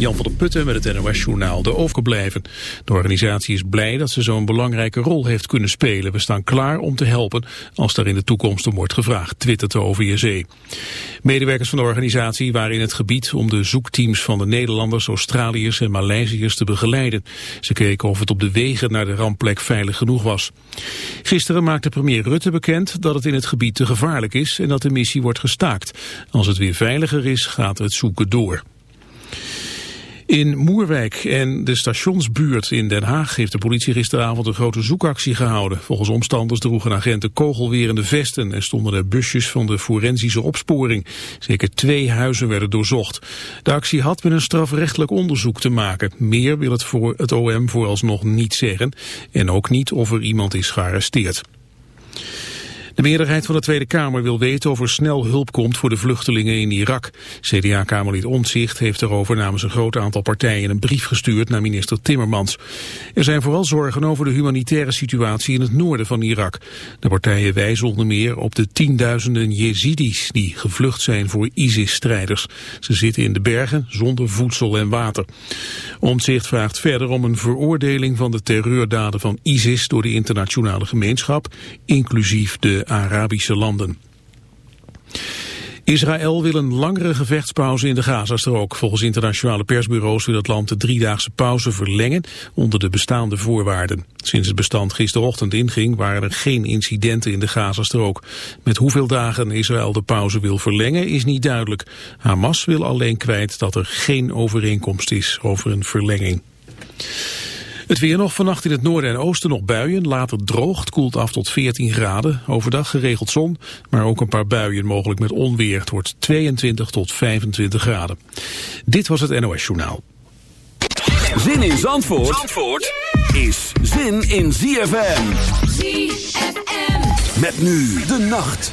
Jan van der Putten met het NOS-journaal de overgebleven. De organisatie is blij dat ze zo'n belangrijke rol heeft kunnen spelen. We staan klaar om te helpen als daar in de toekomst om wordt gevraagd, twittert de OVSE. Medewerkers van de organisatie waren in het gebied om de zoekteams van de Nederlanders, Australiërs en Maleisiërs te begeleiden. Ze keken of het op de wegen naar de rampplek veilig genoeg was. Gisteren maakte premier Rutte bekend dat het in het gebied te gevaarlijk is en dat de missie wordt gestaakt. Als het weer veiliger is, gaat het zoeken door. In Moerwijk en de stationsbuurt in Den Haag heeft de politie gisteravond een grote zoekactie gehouden. Volgens omstanders droegen agenten kogelwerende vesten en stonden er busjes van de forensische opsporing. Zeker twee huizen werden doorzocht. De actie had met een strafrechtelijk onderzoek te maken. Meer wil het, voor het OM vooralsnog niet zeggen en ook niet of er iemand is gearresteerd. De meerderheid van de Tweede Kamer wil weten of er snel hulp komt voor de vluchtelingen in Irak. CDA-kamerlid Omtzigt heeft erover namens een groot aantal partijen een brief gestuurd naar minister Timmermans. Er zijn vooral zorgen over de humanitaire situatie in het noorden van Irak. De partijen wijzen onder meer op de tienduizenden Jezidis die gevlucht zijn voor ISIS-strijders. Ze zitten in de bergen zonder voedsel en water. Omtzigt vraagt verder om een veroordeling van de terreurdaden van ISIS door de internationale gemeenschap, inclusief de Arabische landen. Israël wil een langere gevechtspauze in de Gazastrook. Volgens internationale persbureaus wil het land de driedaagse pauze verlengen onder de bestaande voorwaarden. Sinds het bestand gisterochtend inging waren er geen incidenten in de Gazastrook. Met hoeveel dagen Israël de pauze wil verlengen is niet duidelijk. Hamas wil alleen kwijt dat er geen overeenkomst is over een verlenging. Het weer nog vannacht in het noorden en oosten nog buien. Later droogt, koelt af tot 14 graden. Overdag geregeld zon, maar ook een paar buien mogelijk met onweer. Het wordt 22 tot 25 graden. Dit was het NOS Journaal. Zin in Zandvoort, Zandvoort is zin in ZFM. ZFM. Met nu de nacht.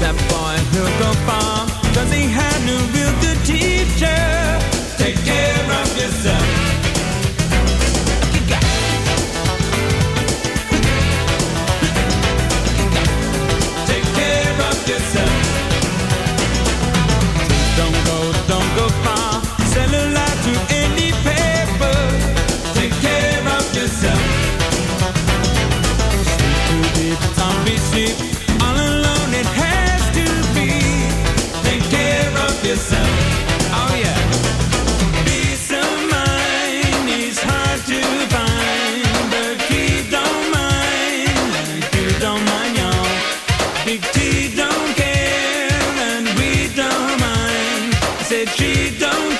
Face said she don't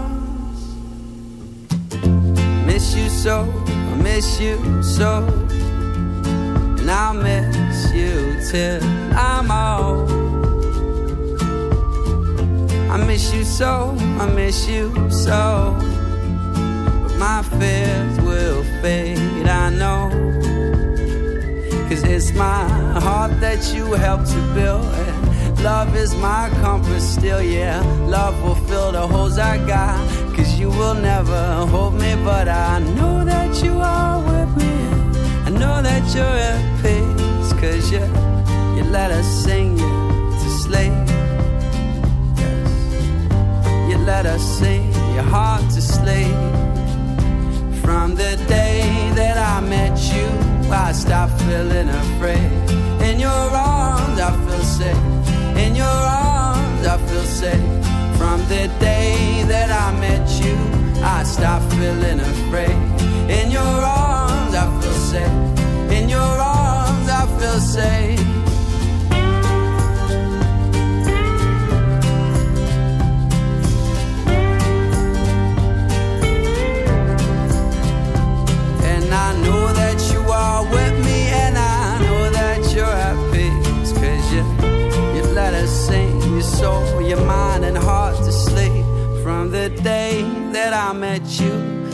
miss you so, I miss you so. And I'll miss you till I'm old. I miss you so, I miss you so. But my fears will fade, I know. Cause it's my heart that you helped to build. And love is my compass still, yeah. Love will fill the holes I got. Cause you will never hold me, but I know that you are with me. I know that you're at peace. Cause you, you let us sing you to sleep Yes. You let us sing your heart to sleep. From the day that I met you, I stopped feeling afraid. In your arms, In your arms, I feel safe. In your arms, I feel safe. And I know that you are with me, and I know that you're at peace. Cause you, you let us sing your soul, your mind and heart to sleep. From the day that I met you,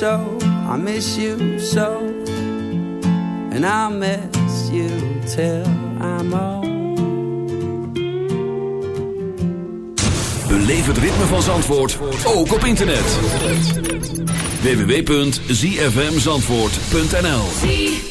so. I miss you so. And I'll miss you till I'm old. Beleef het ritme van Zandvoort, ook op internet. www.zfmzandvoort.nl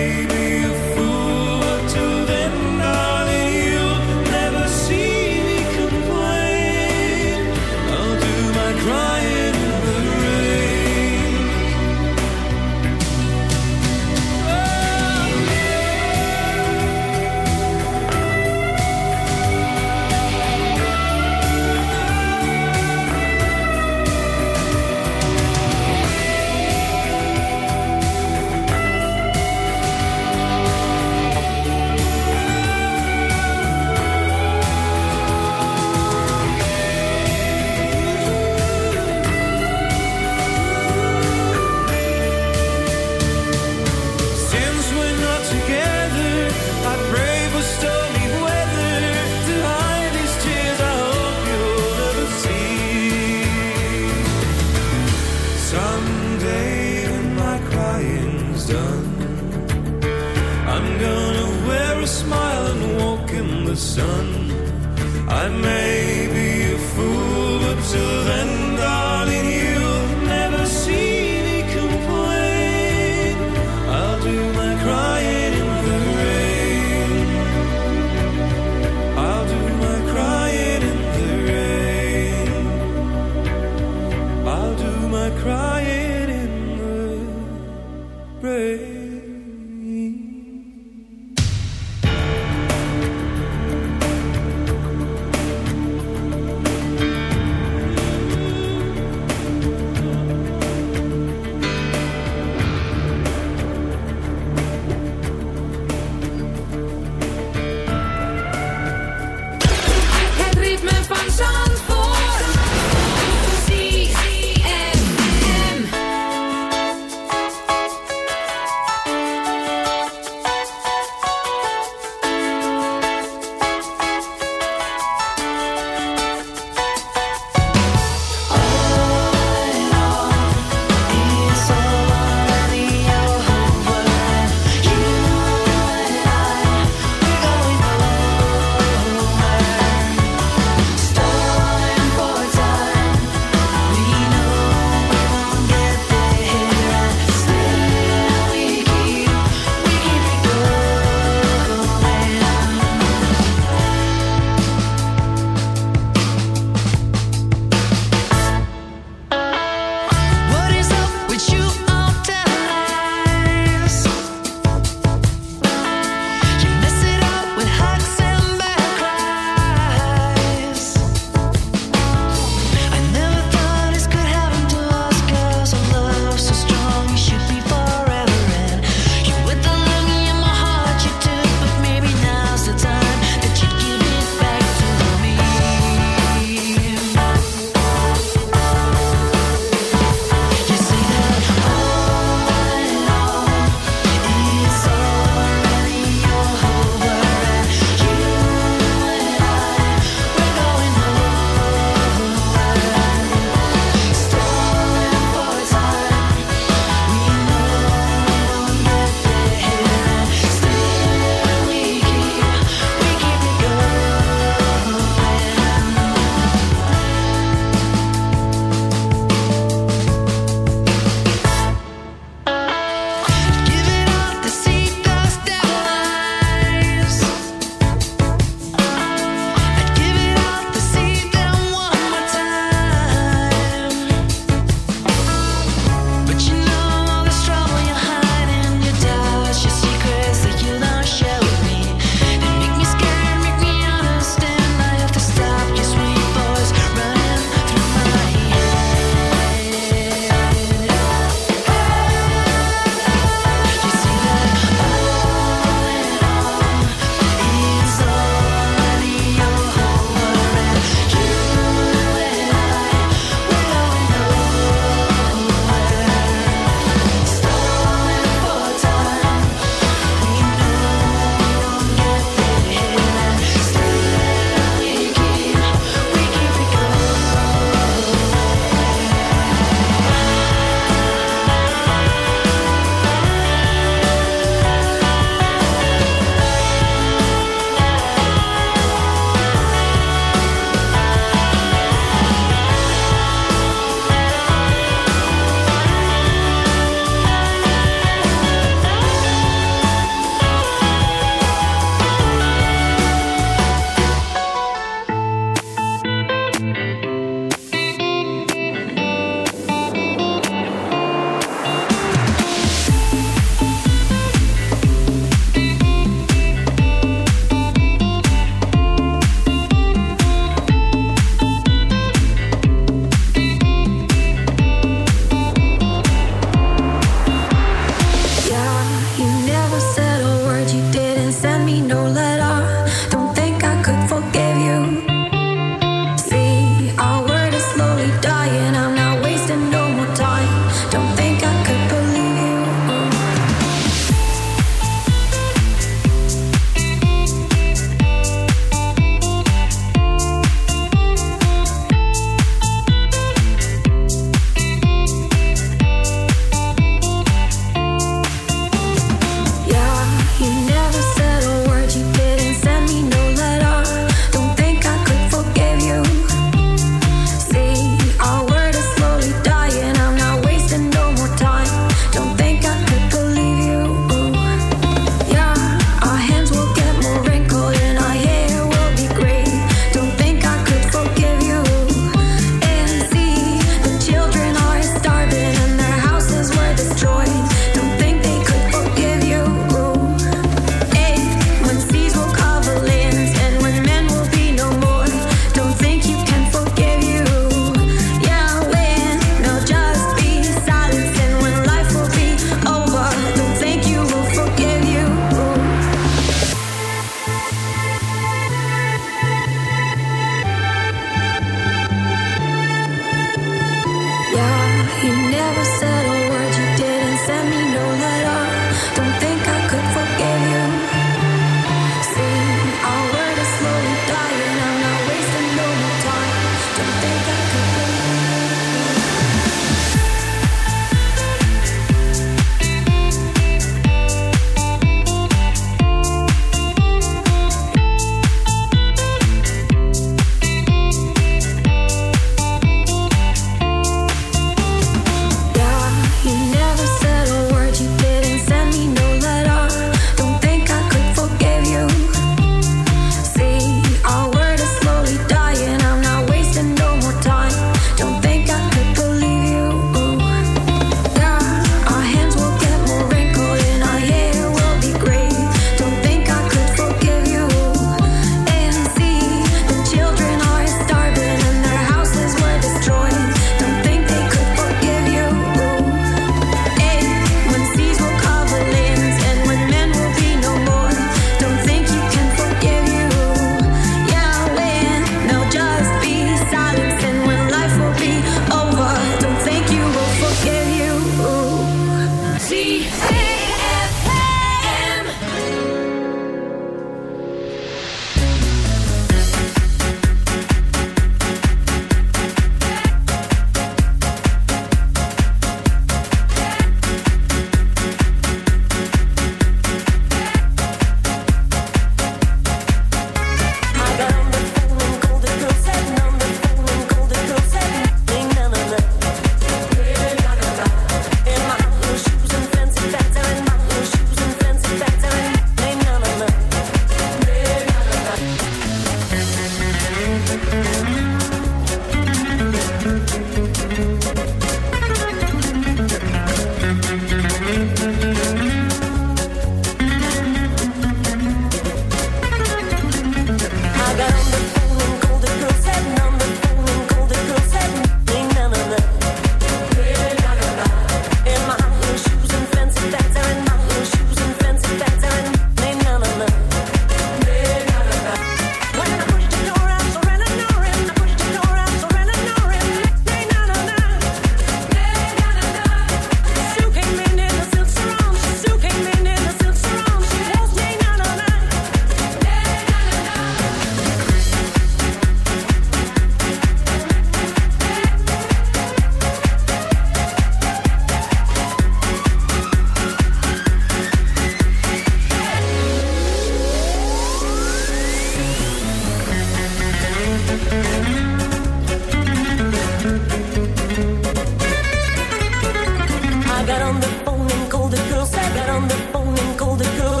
the girl, I got on the phone and called the girl.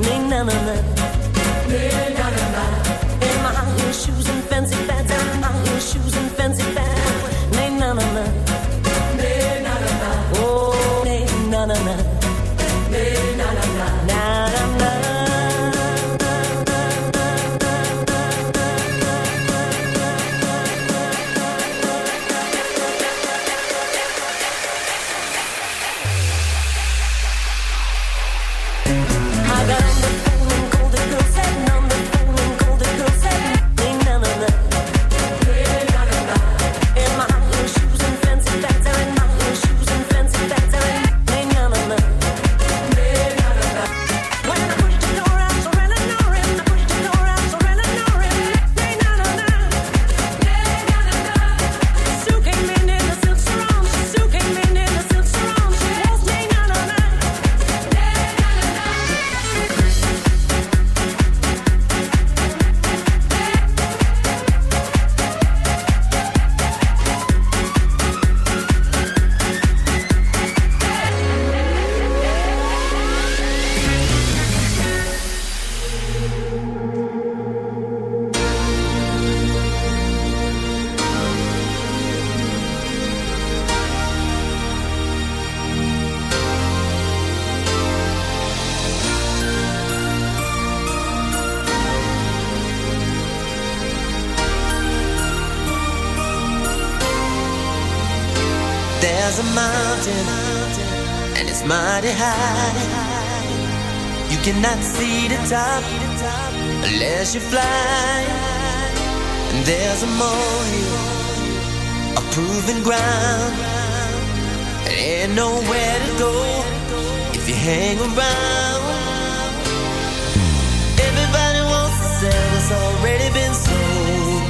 Nee, na, na, na. Top unless you fly. And there's a molehill, a proven ground. There ain't nowhere to go if you hang around. Everybody wants to sell what's already been sold.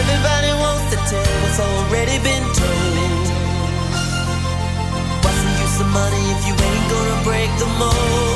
Everybody wants to tell what's already been told. What's the use of money if you ain't gonna break the mold?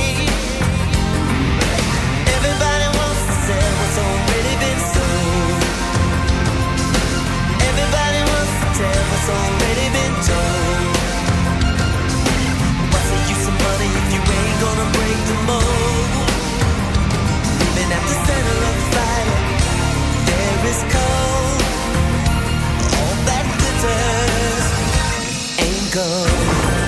Even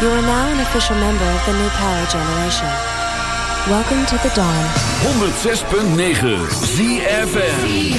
You are now an official member of the new power generation. Welcome to the dawn. 106.9 ZFM.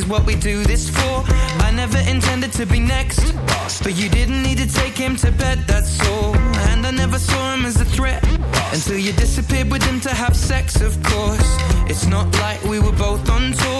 is what we do this for. I never intended to be next, but you didn't need to take him to bed, that's all. And I never saw him as a threat until you disappeared with him to have sex, of course. It's not like we were both on tour,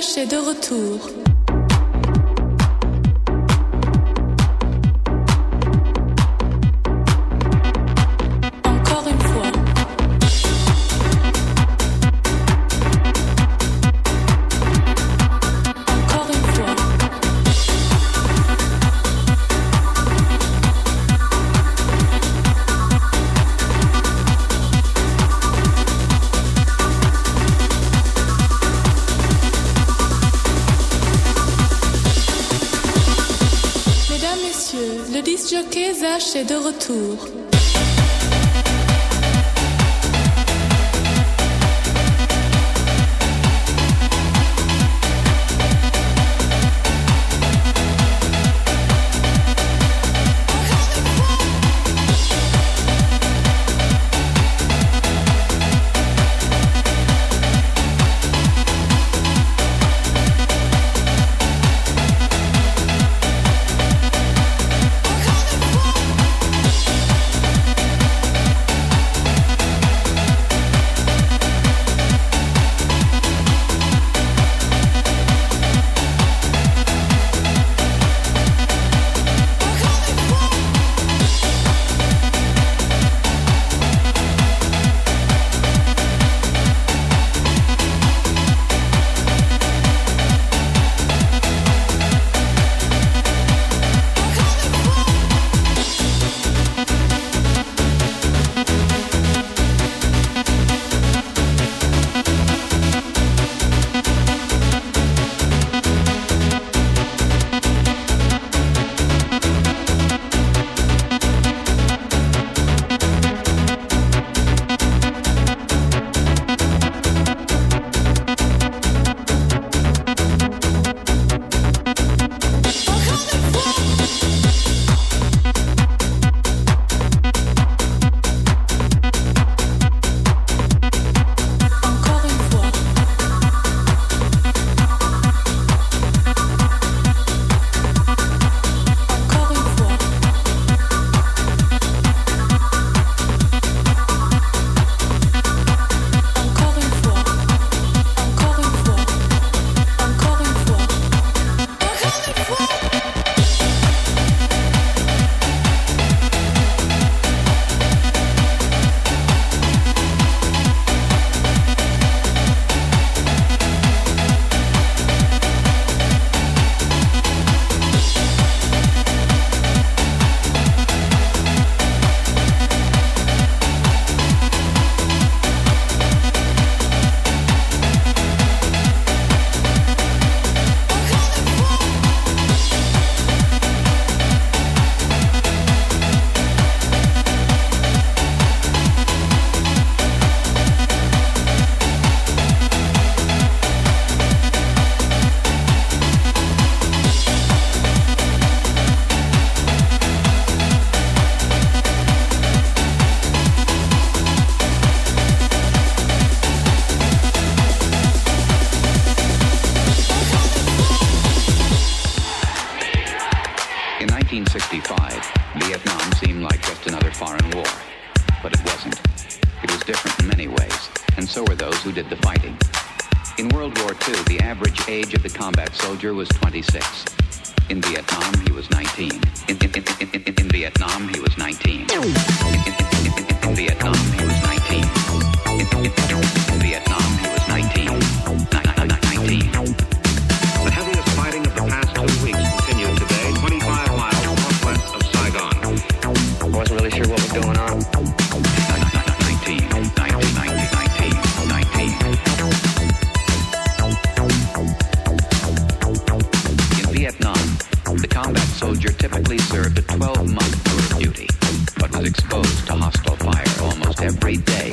Zach est de retour. Zach est de retour. In Vietnam, the combat soldier typically served a 12-month tour duty, but was exposed to hostile fire almost every day.